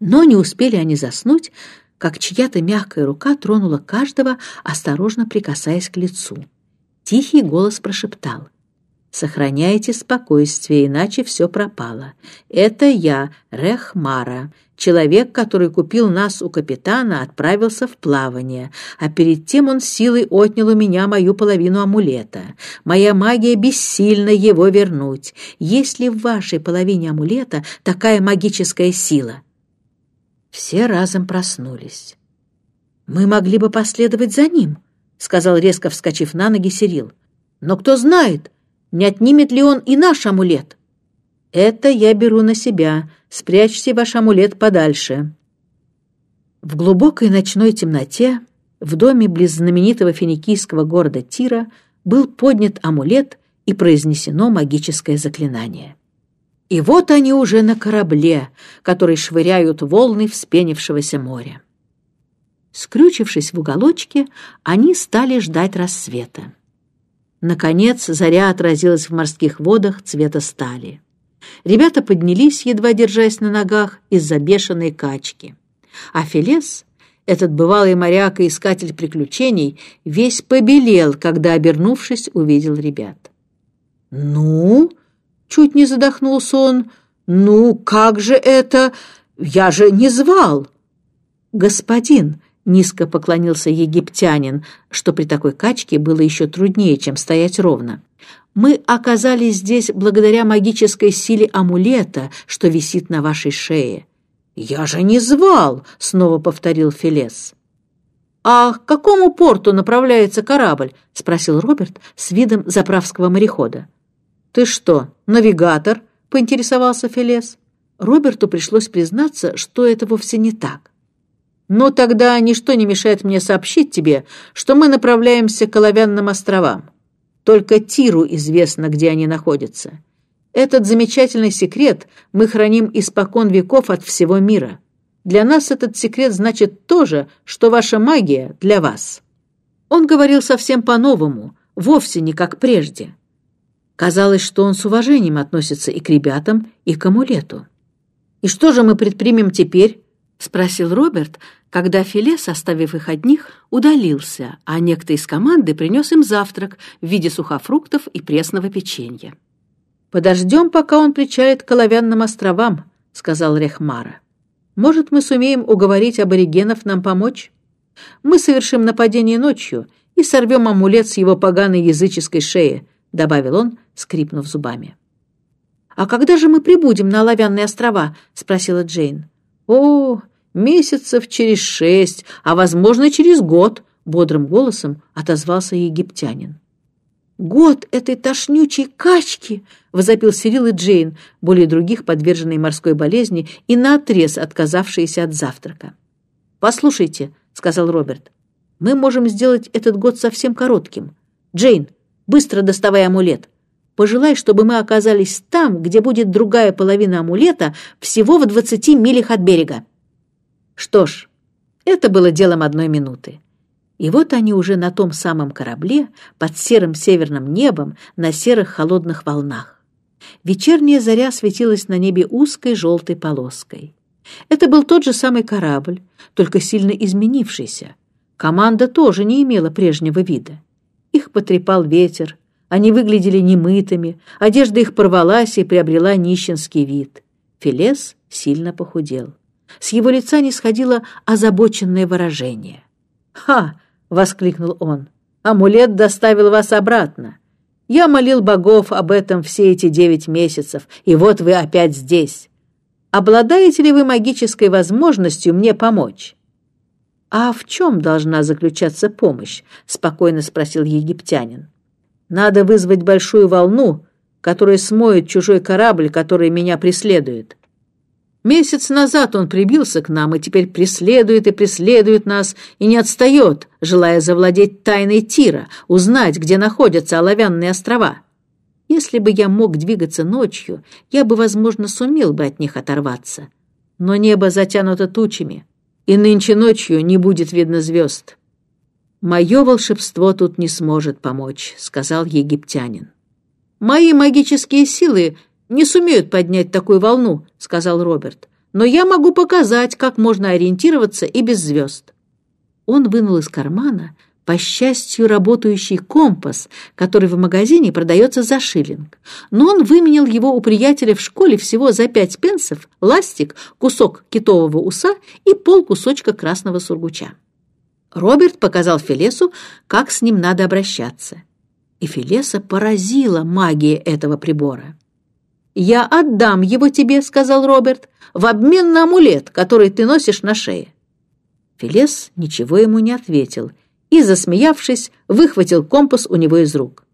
Но не успели они заснуть, как чья-то мягкая рука тронула каждого, осторожно прикасаясь к лицу. Тихий голос прошептал. «Сохраняйте спокойствие, иначе все пропало. Это я, Рехмара, человек, который купил нас у капитана, отправился в плавание, а перед тем он силой отнял у меня мою половину амулета. Моя магия бессильна его вернуть. Есть ли в вашей половине амулета такая магическая сила?» Все разом проснулись. «Мы могли бы последовать за ним», — сказал резко вскочив на ноги Сирил. «Но кто знает, не отнимет ли он и наш амулет?» «Это я беру на себя. Спрячьте ваш амулет подальше». В глубокой ночной темноте в доме близ знаменитого финикийского города Тира был поднят амулет и произнесено магическое заклинание. И вот они уже на корабле, который швыряют волны вспенившегося моря. Скрючившись в уголочке, они стали ждать рассвета. Наконец заря отразилась в морских водах цвета стали. Ребята поднялись, едва держась на ногах, из-за бешеной качки. А Фелес, этот бывалый моряк и искатель приключений, весь побелел, когда, обернувшись, увидел ребят. «Ну?» Чуть не задохнулся он. «Ну, как же это? Я же не звал!» «Господин!» — низко поклонился египтянин, что при такой качке было еще труднее, чем стоять ровно. «Мы оказались здесь благодаря магической силе амулета, что висит на вашей шее». «Я же не звал!» — снова повторил Фелес. «А к какому порту направляется корабль?» — спросил Роберт с видом заправского морехода. «Ты что, навигатор?» — поинтересовался Фелес. Роберту пришлось признаться, что это вовсе не так. «Но тогда ничто не мешает мне сообщить тебе, что мы направляемся к Оловянным островам. Только Тиру известно, где они находятся. Этот замечательный секрет мы храним испокон веков от всего мира. Для нас этот секрет значит то же, что ваша магия для вас». Он говорил совсем по-новому, вовсе не как прежде. Казалось, что он с уважением относится и к ребятам, и к амулету. «И что же мы предпримем теперь?» — спросил Роберт, когда Филе, составив их одних, удалился, а некто из команды принес им завтрак в виде сухофруктов и пресного печенья. «Подождем, пока он причалит к Оловянным островам», — сказал Рехмара. «Может, мы сумеем уговорить аборигенов нам помочь? Мы совершим нападение ночью и сорвем амулет с его поганой языческой шеи, — добавил он, скрипнув зубами. «А когда же мы прибудем на Оловянные острова?» — спросила Джейн. «О, месяцев через шесть, а, возможно, через год», — бодрым голосом отозвался египтянин. «Год этой тошнючей качки!» — возопил Сирил и Джейн, более других подверженные морской болезни и наотрез отказавшиеся от завтрака. «Послушайте», — сказал Роберт, — «мы можем сделать этот год совсем коротким. Джейн, Быстро доставай амулет. Пожелай, чтобы мы оказались там, где будет другая половина амулета, всего в двадцати милях от берега. Что ж, это было делом одной минуты. И вот они уже на том самом корабле, под серым северным небом, на серых холодных волнах. Вечерняя заря светилась на небе узкой желтой полоской. Это был тот же самый корабль, только сильно изменившийся. Команда тоже не имела прежнего вида. Их потрепал ветер, они выглядели немытыми, одежда их порвалась и приобрела нищенский вид. Филес сильно похудел. С его лица не сходило озабоченное выражение. «Ха!» — воскликнул он. «Амулет доставил вас обратно. Я молил богов об этом все эти девять месяцев, и вот вы опять здесь. Обладаете ли вы магической возможностью мне помочь?» «А в чем должна заключаться помощь?» — спокойно спросил египтянин. «Надо вызвать большую волну, которая смоет чужой корабль, который меня преследует. Месяц назад он прибился к нам и теперь преследует и преследует нас и не отстает, желая завладеть тайной Тира, узнать, где находятся оловянные острова. Если бы я мог двигаться ночью, я бы, возможно, сумел бы от них оторваться. Но небо затянуто тучами» и нынче ночью не будет видно звезд. «Мое волшебство тут не сможет помочь», — сказал египтянин. «Мои магические силы не сумеют поднять такую волну», — сказал Роберт. но я могу показать, как можно ориентироваться и без звезд». Он вынул из кармана, по счастью, работающий компас, который в магазине продается за шиллинг. Но он выменял его у приятеля в школе всего за пять пенсов, ластик, кусок китового уса и пол кусочка красного сургуча. Роберт показал Фелесу, как с ним надо обращаться. И Фелеса поразила магия этого прибора. «Я отдам его тебе», — сказал Роберт, «в обмен на амулет, который ты носишь на шее». Фелес ничего ему не ответил и, засмеявшись, выхватил компас у него из рук.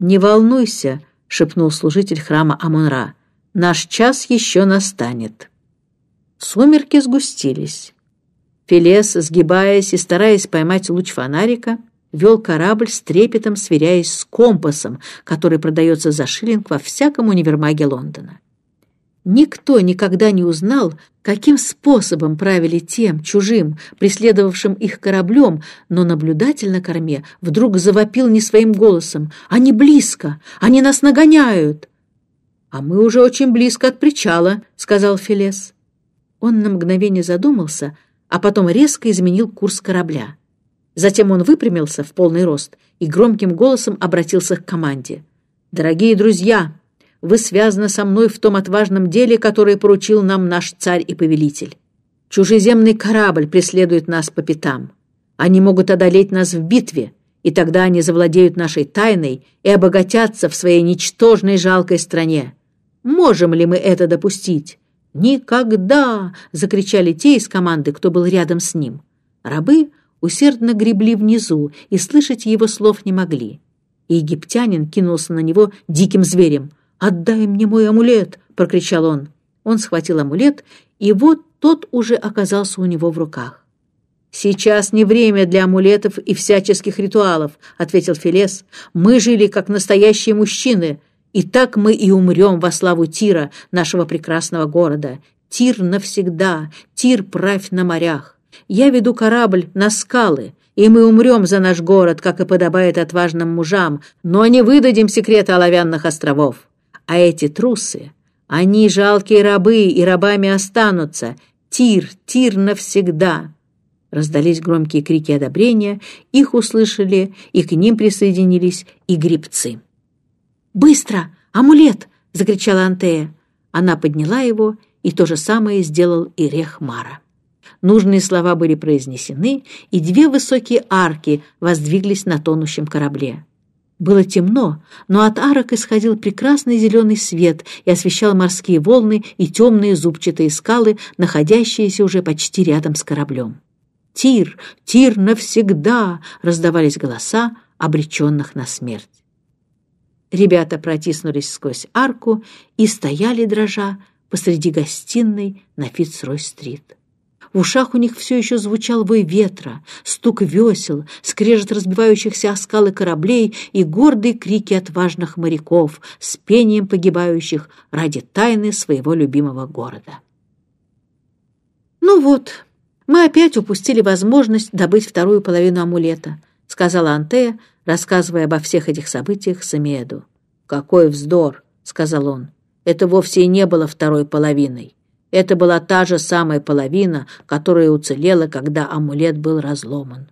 «Не волнуйся», — шепнул служитель храма Амунра, «наш час еще настанет». Сумерки сгустились. Фелес, сгибаясь и стараясь поймать луч фонарика, вел корабль с трепетом, сверяясь с компасом, который продается за шиллинг во всяком универмаге Лондона. Никто никогда не узнал, каким способом правили тем, чужим, преследовавшим их кораблем, но наблюдатель на корме вдруг завопил не своим голосом. «Они близко! Они нас нагоняют!» «А мы уже очень близко от причала», — сказал Фелес. Он на мгновение задумался — а потом резко изменил курс корабля. Затем он выпрямился в полный рост и громким голосом обратился к команде. «Дорогие друзья, вы связаны со мной в том отважном деле, которое поручил нам наш царь и повелитель. Чужеземный корабль преследует нас по пятам. Они могут одолеть нас в битве, и тогда они завладеют нашей тайной и обогатятся в своей ничтожной жалкой стране. Можем ли мы это допустить? «Никогда!» — закричали те из команды, кто был рядом с ним. Рабы усердно гребли внизу и слышать его слов не могли. И египтянин кинулся на него диким зверем. «Отдай мне мой амулет!» — прокричал он. Он схватил амулет, и вот тот уже оказался у него в руках. «Сейчас не время для амулетов и всяческих ритуалов», — ответил Фелес. «Мы жили как настоящие мужчины. И так мы и умрем во славу Тира, нашего прекрасного города. Тир навсегда, Тир правь на морях. Я веду корабль на скалы, и мы умрем за наш город, как и подобает отважным мужам, но не выдадим секрета оловянных островов. А эти трусы, они жалкие рабы и рабами останутся. Тир, Тир навсегда!» Раздались громкие крики одобрения, их услышали, и к ним присоединились и грибцы. «Быстро! Амулет!» — закричала Антея. Она подняла его, и то же самое сделал и Рехмара. Нужные слова были произнесены, и две высокие арки воздвиглись на тонущем корабле. Было темно, но от арок исходил прекрасный зеленый свет и освещал морские волны и темные зубчатые скалы, находящиеся уже почти рядом с кораблем. «Тир! Тир навсегда!» — раздавались голоса, обреченных на смерть. Ребята протиснулись сквозь арку и стояли, дрожа, посреди гостиной на Фицрой-стрит. В ушах у них все еще звучал вой ветра, стук весел, скрежет разбивающихся о скалы кораблей и гордые крики отважных моряков с пением погибающих ради тайны своего любимого города. «Ну вот, мы опять упустили возможность добыть вторую половину амулета», сказала Антея, рассказывая обо всех этих событиях Самеду. «Какой вздор!» — сказал он. «Это вовсе и не было второй половиной. Это была та же самая половина, которая уцелела, когда амулет был разломан».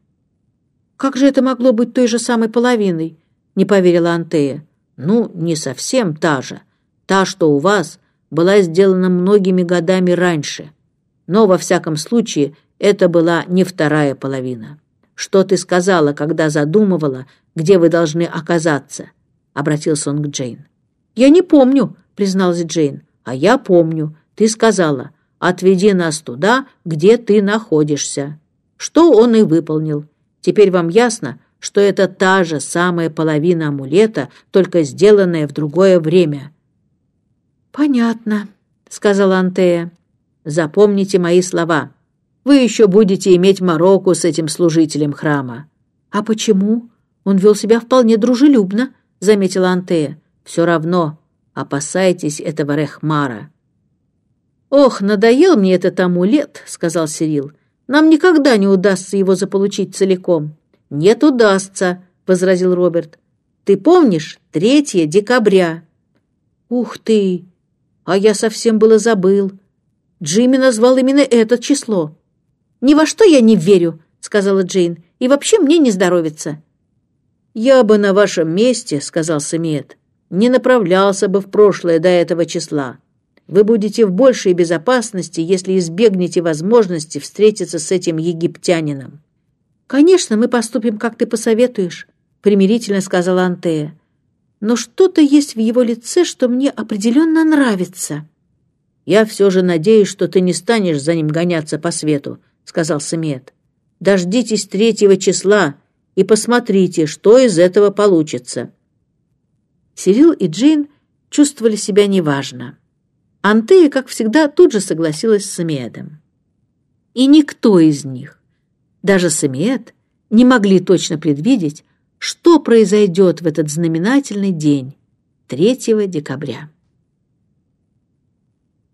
«Как же это могло быть той же самой половиной?» — не поверила Антея. «Ну, не совсем та же. Та, что у вас, была сделана многими годами раньше. Но, во всяком случае, это была не вторая половина». Что ты сказала, когда задумывала, где вы должны оказаться?» — обратился он к Джейн. «Я не помню», — призналась Джейн. «А я помню. Ты сказала, отведи нас туда, где ты находишься». Что он и выполнил. Теперь вам ясно, что это та же самая половина амулета, только сделанная в другое время. «Понятно», — сказала Антея. «Запомните мои слова вы еще будете иметь мороку с этим служителем храма». «А почему? Он вел себя вполне дружелюбно», — заметила Антея. «Все равно. Опасайтесь этого Рехмара». «Ох, надоел мне этот амулет», — сказал Сирил. «Нам никогда не удастся его заполучить целиком». «Нет, удастся», — возразил Роберт. «Ты помнишь? Третье декабря». «Ух ты! А я совсем было забыл. Джимми назвал именно это число. «Ни во что я не верю», — сказала Джейн, — «и вообще мне не здоровится». «Я бы на вашем месте», — сказал Самиет, — «не направлялся бы в прошлое до этого числа. Вы будете в большей безопасности, если избегнете возможности встретиться с этим египтянином». «Конечно, мы поступим, как ты посоветуешь», — примирительно сказала Антея. «Но что-то есть в его лице, что мне определенно нравится». «Я все же надеюсь, что ты не станешь за ним гоняться по свету», — сказал Самет. «Дождитесь третьего числа и посмотрите, что из этого получится». Сирил и Джейн чувствовали себя неважно. Антея, как всегда, тут же согласилась с Самиэдом. И никто из них, даже Самиэд, не могли точно предвидеть, что произойдет в этот знаменательный день, 3 декабря.